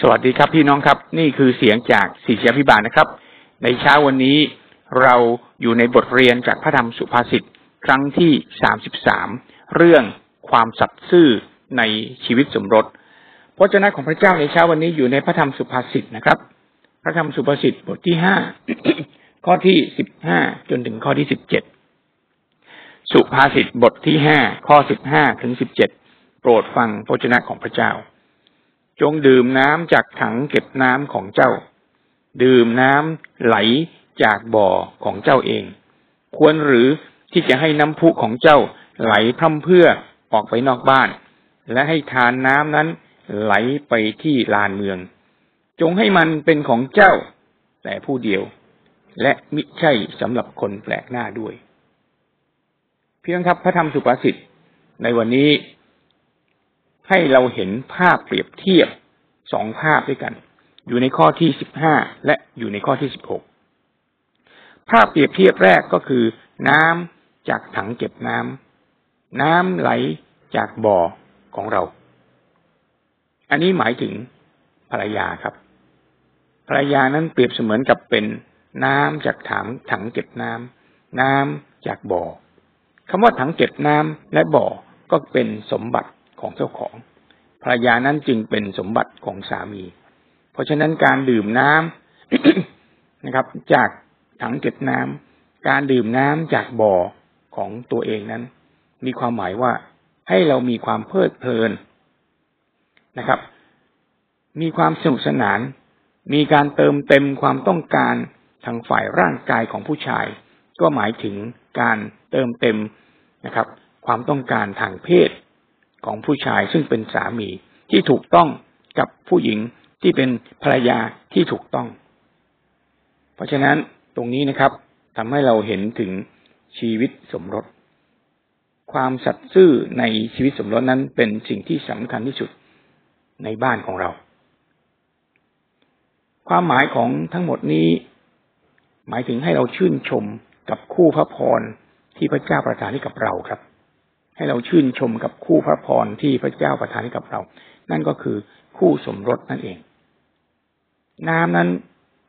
สวัสดีครับพี่น้องครับ นี่คือเสียงจากศิษยาพิบาลนะครับ ในเช้าวันนี้เราอยู่ในบทเรียนจากพระธรรมสุภาษิตครั้งที่สามสิบสามเรื่องความสัตย์ซื่อในชีวิตสมรสพระเจ้าของพระเจ้าในเช้าวันนี้อยู่ในพระธรรมสุภาษิตนะครับ พระธรรมสุภาษิตบทที่ห้าข้อที่สิบห้าจนถึงข้อที่สิบเจ็ดสุภาษิตบทที่ห้าข้อสิบห้าถึงสิบเจ็ดโปรดฟังพระเจ้าของพระเจ้า จงดื่มน้ำจากถังเก็บน้ำของเจ้า ดื่มน้ำไหลจากบ่อของเจ้าเอง ควรหรือที่จะให้น้ำพุของเจ้าไหลพร่ำเพื่อออกไปนอกบ้าน และให้ทานน้ำนั้นไหลไปที่ลานเมือง จงให้มันเป็นของเจ้า แต่ผู้เดียว และมิใช่สำหรับคนแปลกหน้าด้วย เพียงครับพระธรรมสุภาษิตในวันนี้ ให้เราเห็นภาพเปรียบเทียบสองภาพด้วยกัน อยู่ในข้อที่สิบห้าและอยู่ในข้อที่สิบหกภาพเปรียบเทียบแรกก็คือ น้ำจากถังเก็บน้ำน้ำไหลจากบ่อของเรา อันนี้หมายถึงภรรยาครับ ภรรยานั้นเปรียบเสมือนกับเป็นน้ำจากถังถังเก็บน้ำน้ำจากบ่อคำว่าถังเก็บน้ำและบ่อก็เป็นสมบัติ ของเจ้าของภรรยานั้นจึงเป็นสมบัติของสามี เพราะฉะนั้นการดื่มน้ำนะครับ จากถังเก็บน้ำการดื่มน้ำจากบ่อของตัวเองนั้น มีความหมายว่าให้เรามีความเพลิดเพลินนะครับ มีความสนุกสนาน มีการเติมเต็มความต้องการทางฝ่ายร่างกายของผู้ชาย ก็หมายถึงการเติมเต็มนะครับ ความต้องการทางเพศ ของผู้ชายซึ่งเป็นสามีที่ถูกต้องกับผู้หญิงที่เป็นภรรยาที่ถูกต้อง เพราะฉะนั้นตรงนี้นะครับทำให้เราเห็นถึงชีวิตสมรส ความสัตย์ซื่อในชีวิตสมรสนั้นเป็นสิ่งที่สำคัญที่สุดในบ้านของเรา ความหมายของทั้งหมดนี้ หมายถึงให้เราชื่นชมกับคู่พระพรที่พระเจ้าประทานให้กับเราครับ ให้เราชื่นชมกับคู่พระพรที่พระเจ้าประทานให้กับเรา นั่นก็คือคู่สมรสนั่นเอง น้ำนั้น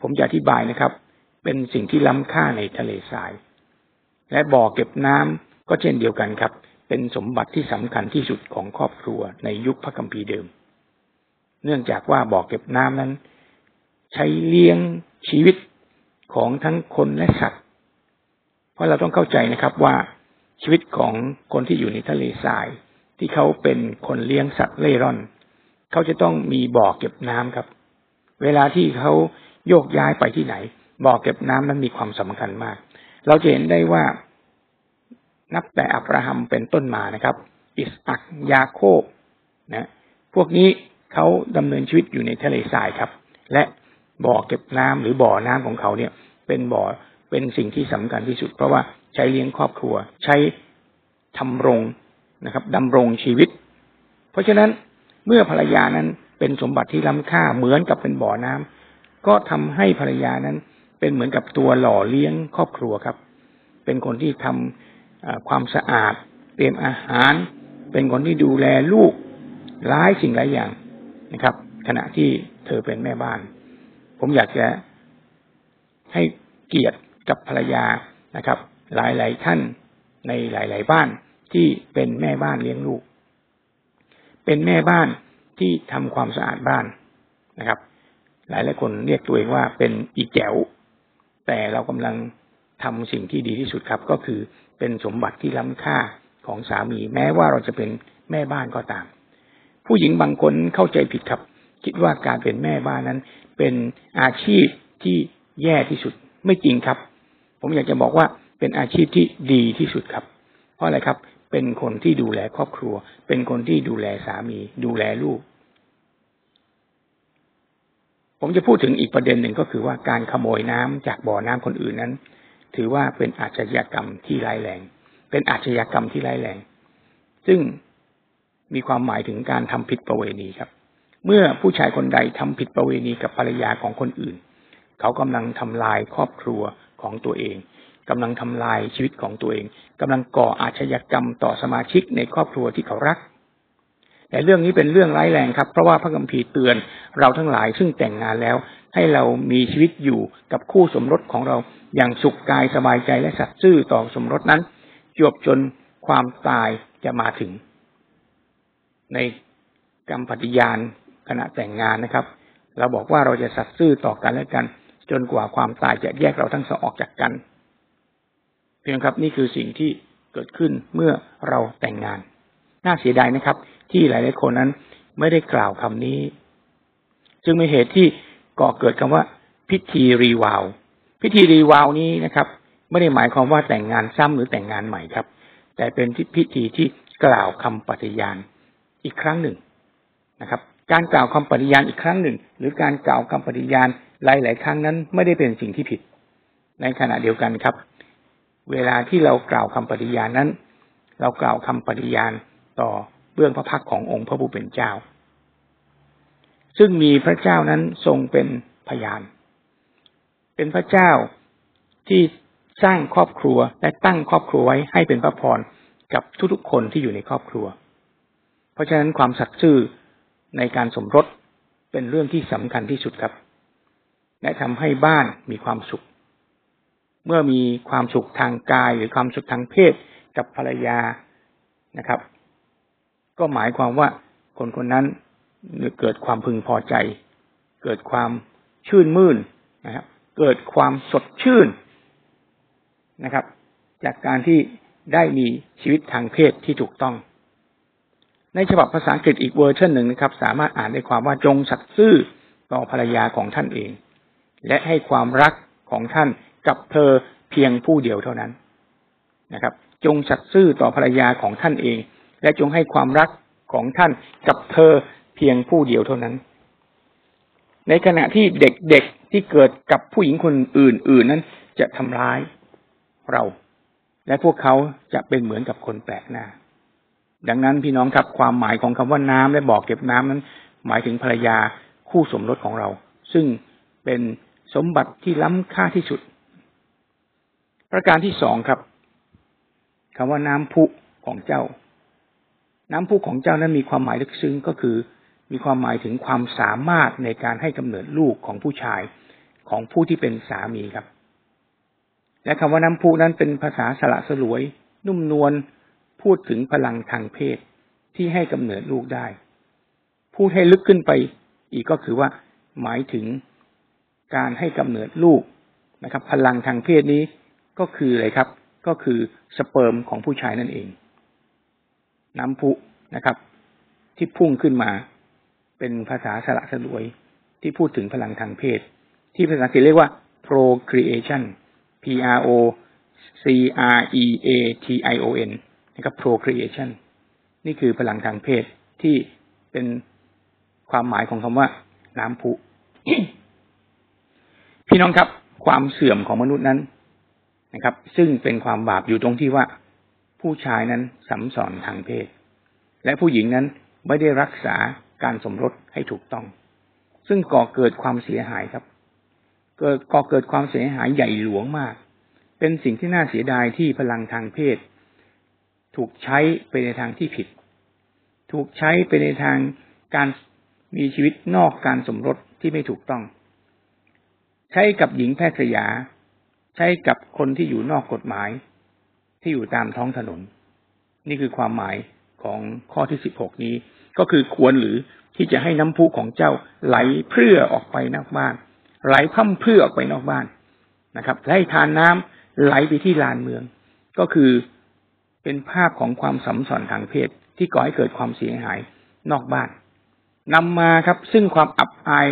ผมจะอธิบายนะครับ เป็นสิ่งที่ล้ำค่าในทะเลทราย และบ่อเก็บน้ำก็เช่นเดียวกันครับ เป็นสมบัติที่สำคัญที่สุดของครอบครัวในยุคพระคัมภีร์เดิม เนื่องจากว่าบ่อเก็บน้ำนั้น ใช้เลี้ยงชีวิตของทั้งคนและสัตว์ เพราะเราต้องเข้าใจนะครับว่า ชีวิตของคนที่อยู่ในทะเลทราย ที่เขาเป็นคนเลี้ยงสัตว์เล่ร่อน เขาจะต้องมีบ่อเก็บน้ำครับ เวลาที่เขาโยกย้ายไปที่ไหน บ่อเก็บน้ำนั้นมีความสำคัญมาก เราจะเห็นได้ว่า นับแต่อับราฮัมเป็นต้นมานะครับ อิสอักยาโคบนะพวกนี้เขาดำเนินชีวิตอยู่ในทะเลทรายครับ และบ่อเก็บน้ำหรือบ่อน้ำของเขาเนี่ย เป็นบ่อเป็นสิ่งที่สำคัญที่สุด เพราะว่า ใช้เลี้ยงครอบครัว ใช้ทำรงนะครับดำรงชีวิต เพราะฉะนั้นเมื่อภรรยานั้นเป็นสมบัติที่ล้ำค่าเหมือนกับเป็นบ่อน้ำก็ทำให้ภรรยานั้นเป็นเหมือนกับตัวหล่อเลี้ยงครอบครัวครับ เป็นคนที่ทำความสะอาด เตรียมอาหาร เป็นคนที่ดูแลลูกหลายสิ่งหลายอย่างนะครับ ขณะที่เธอเป็นแม่บ้าน ผมอยากจะให้เกียรติกับภรรยานะครับ หลาย ๆ ท่านในหลาย ๆ บ้านที่เป็นแม่บ้านเลี้ยงลูก เป็นแม่บ้านที่ทำความสะอาดบ้านนะครับ หลายหลายคนเรียกตัวเองว่าเป็นอีแจ๋ว แต่เรากำลังทำสิ่งที่ดีที่สุดครับ ก็คือเป็นสมบัติที่ล้ำค่าของสามี แม้ว่าเราจะเป็นแม่บ้านก็ตาม ผู้หญิงบางคนเข้าใจผิดครับ คิดว่าการเป็นแม่บ้านนั้น เป็นอาชีพที่แย่ที่สุดไม่จริงครับ ผมอยากจะบอกว่า เป็นอาชีพที่ดีที่สุดครับ เพราะอะไรครับ เป็นคนที่ดูแลครอบครัว เป็นคนที่ดูแลสามี ดูแลลูก ผมจะพูดถึงอีกประเด็นหนึ่งก็คือว่าการขโมยน้ำจากบ่อน้ำคนอื่นนั้น ถือว่าเป็นอาชญากรรมที่ร้ายแรง เป็นอาชญากรรมที่ร้ายแรง ซึ่งมีความหมายถึงการทำผิดประเวณีครับ เมื่อผู้ชายคนใดทำผิดประเวณีกับภรรยาของคนอื่น เขากำลังทำลายครอบครัวของตัวเอง กำลังทำลายชีวิตของตัวเองกำลังก่ออาชญากรรมต่อสมาชิกในครอบครัวที่เขารัก แต่เรื่องนี้เป็นเรื่องร้ายแรงครับ เพราะว่าพระคัมภีร์เตือนเราทั้งหลายซึ่งแต่งงานแล้ว ให้เรามีชีวิตอยู่กับคู่สมรสของเราอย่างสุขกายสบายใจและสัตย์ซื่อต่อสมรสนั้นจวบจนความตายจะมาถึง ในกรรมปฏิญาณขณะแต่งงานนะครับ เราบอกว่าเราจะสัตย์ซื่อต่อกันและกัน จนกว่าความตายจะแยกเราทั้งสองออกจากกัน พียงครับนี่คือสิ่งที่เกิดขึ้นเมื่อเราแต่งงาน น่าเสียดายนะครับ ที่หลายๆคนนั้นไม่ได้กล่าวคำนี้ จึงมีเหตุที่ก่อเกิดคำว่า พิธีรีวาว พิธีรีวาวนี้นะครับ ไม่ได้หมายความว่าแต่งงานซ้ำหรือแต่งงานใหม่ครับ แต่เป็นพิธีที่กล่าวคำปฏิญาณอีกครั้งหนึ่งนะครับ การกล่าวคำปฏิญาณอีกครั้งหนึ่ง หรือการกล่าวคำปฏิญาณหลาย ๆ ครั้งนั้น ไม่ได้เป็นสิ่งที่ผิด ในขณะเดียวกันครับ เวลาที่เรากล่าวคำปฏิญาณนั้น เรากล่าวคำปฏิญาณต่อเบื้องพระพักขององค์พระผู้เป็นเจ้า ซึ่งมีพระเจ้านั้นทรงเป็นพยาน เป็นพระเจ้าที่สร้างครอบครัวและตั้งครอบครัวไว้ให้เป็นพระพรกับทุกๆคนที่อยู่ในครอบครัว เพราะฉะนั้นความสัตย์ซื่อในการสมรสเป็นเรื่องที่สำคัญที่สุดครับ และทำให้บ้านมีความสุข เมื่อมีความสุขทางกายหรือความสุขทางเพศกับภรรยานะครับ ก็หมายความว่าคนคนนั้นเกิดความพึงพอใจ เกิดความชื่นมื่นนะครับ เกิดความสดชื่นนะครับ จากการที่ได้มีชีวิตทางเพศที่ถูกต้อง ในฉบับภาษาอังกฤษอีกเวอร์ชันหนึ่งนะครับ สามารถอ่านได้ความว่าจงสัตย์ซื่อต่อภรรยาของท่านเอง และให้ความรักของท่าน กับเธอเพียงผู้เดียวเท่านั้นนะครับ จงสัตย์ซื่อต่อภรรยาของท่านเอง และจงให้ความรักของท่านกับเธอเพียงผู้เดียวเท่านั้น ในขณะที่เด็กๆที่เกิดกับผู้หญิงคนอื่น ๆ นั้นจะทำร้ายเรา และพวกเขาจะเป็นเหมือนกับคนแปลกหน้า ดังนั้นพี่น้องครับความหมายของคำว่าน้ำและบ่อเก็บน้ำนั้น หมายถึงภรรยาคู่สมรสของเรา ซึ่งเป็นสมบัติที่ล้ำค่าที่สุด ประการที่สองครับคำว่าน้ำพุของเจ้า น้ำพุของเจ้านั้นมีความหมายลึกซึ้งก็คือ มีความหมายถึงความสามารถในการให้กำเนิดลูกของผู้ชายของผู้ที่เป็นสามีครับ และคำว่าน้ำพุนั้นเป็นภาษาสละสลวย นุ่มนวลพูดถึงพลังทางเพศที่ให้กำเนิดลูกได้ พูดให้ลึกขึ้นไปอีกก็คือว่าหมายถึงการให้กำเนิดลูกนะครับ พลังทางเพศนี้ ก็คืออะไรครับ ก็คือสเปิร์มของผู้ชายนั่นเอง น้ำพุนะครับ ที่พุ่งขึ้นมา เป็นภาษาสละสลวย ที่พูดถึงพลังทางเพศ ที่ภาษาอังกฤษเรียกว่า procreation P R O C R E A T I O N นะครับ procreation นี่คือพลังทางเพศที่เป็นความหมายของคำว่า น้ำพุ พี่น้องครับ ความเสื่อมของมนุษย์นั้น นะครับ ซึ่งเป็นความบาปอยู่ตรงที่ว่า ผู้ชายนั้นสัมสอนทางเพศ และผู้หญิงนั้นไม่ได้รักษาการสมรสให้ถูกต้อง ซึ่งก่อเกิดความเสียหายครับ เกิดก่อเกิดความเสียหายใหญ่หลวงมาก เป็นสิ่งที่น่าเสียดายที่พลังทางเพศ ถูกใช้ไปในทางที่ผิด ถูกใช้ไปในทางการมีชีวิตนอกการสมรสที่ไม่ถูกต้อง ใช้กับหญิงแพทย์สยา ใช้กับคนที่อยู่นอกกฎหมาย ที่อยู่ตามท้องถนน นี่คือความหมายของข้อที่สิบหกนี้ ก็คือควรหรือที่จะให้น้ำพุของเจ้าไหลเพื่อออกไปนอกบ้าน ไหลพั่มเพื่อออกไปนอกบ้านนะครับให้ทานน้ำไหลไปที่ลานเมือง ก็คือเป็นภาพของความสัมสอนทางเพศที่ก่อให้เกิดความเสียหายนอกบ้านนำมาครับ ซึ่งความอับอาย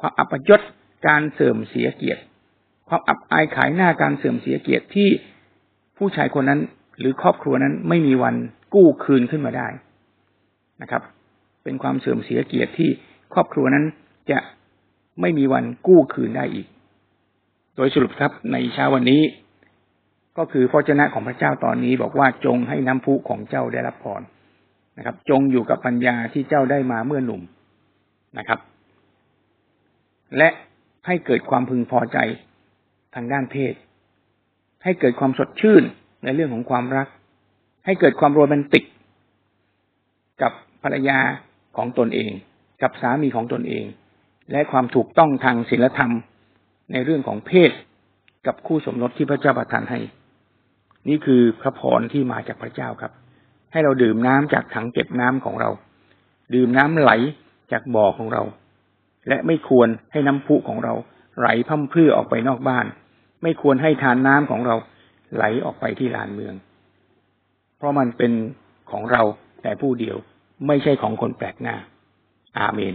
ความอัปยศการเสื่อมเสียเกียรติ ความอับอายขายหน้าการเสื่อมเสียเกียรติที่ผู้ชายคนนั้น หรือครอบครัวนั้นไม่มีวันกู้คืนขึ้นมาได้นะครับ เป็นความเสื่อมเสียเกียรติที่ครอบครัวนั้นจะไม่มีวันกู้คืนได้อีก โดยสรุปครับในเช้าวันนี้ ก็คือพระเจ้าของพระเจ้าตอนนี้บอกว่าจงให้น้ำพุของเจ้าได้รับพรนะครับ จงอยู่กับปัญญาที่เจ้าได้มาเมื่อหนุ่มนะครับ และให้เกิดความพึงพอใจางด้านเพศ ให้เกิดความสดชื่นในเรื่องของความรัก ให้เกิดความโรแมนติก กับภรรยาของตนเอง กับสามีของตนเอง และความถูกต้องทางศีลธรรมในเรื่องของเพศ กับคู่สมรสที่พระเจ้าประทานให้ นี่คือพระพรที่มาจากพระเจ้าครับ ให้เราดื่มน้ำจากถังเก็บน้ำของเรา ดื่มน้ำไหลจากบ่อของเรา และไม่ควรให้น้ำพุของเราไหลพั่มเพื่อออกไปนอกบ้าน ไม่ควรให้ทานน้ำของเราไหลออกไปที่ลานเมือง เพราะมันเป็นของเราแต่ผู้เดียวไม่ใช่ของคนแปลกหน้า อาเมน